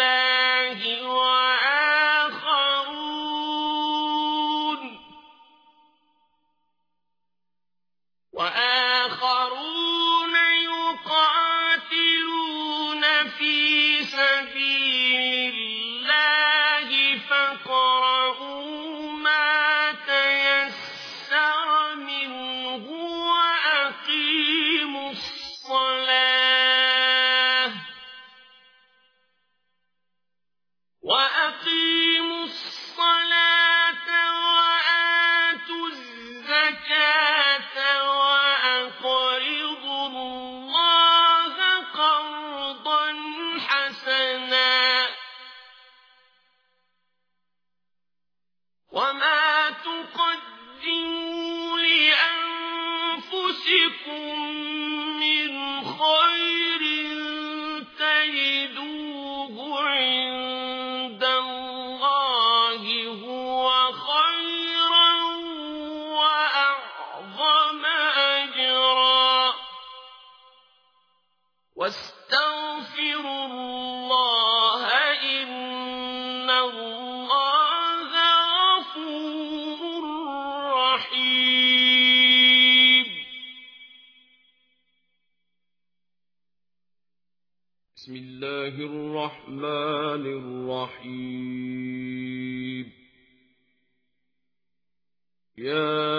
الله وأ واستغفروا الله إن الله غفور رحيم. بسم الله الرحمن الرحيم. يا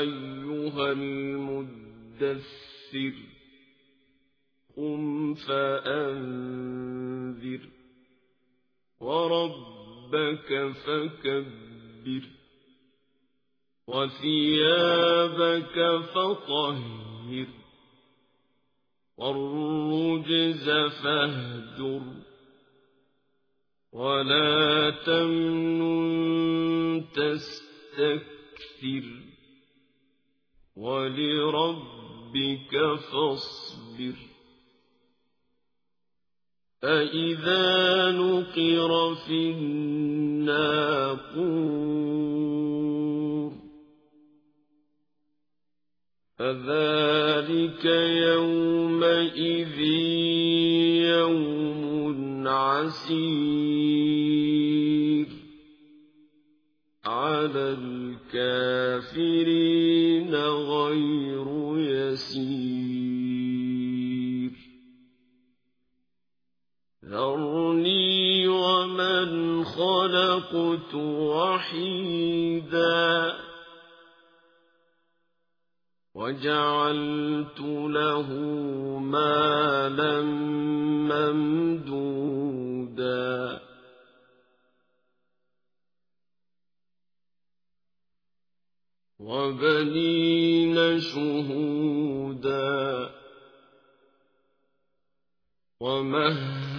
أيها المدثر. قم فأنذر وربك فكبر وثيابك فطهر والرجز فاهجر ولا تمنن تستكثر ولربك فاصبر فإذا نقر في الناقور فذلك يومئذ يوم عسير ذرني ومن خلقت وحيدا وجعلت له مالا ممدودا وبنين شهودا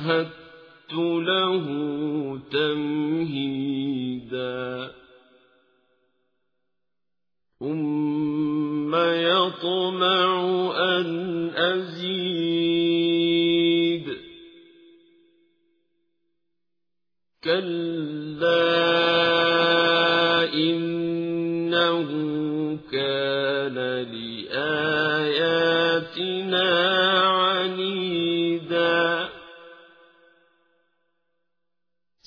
ومهدت له تمهيدا. ثم يطمع أن أزيد. كلا إنه كان لآياتنا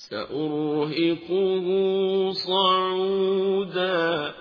سأرهقه صعودا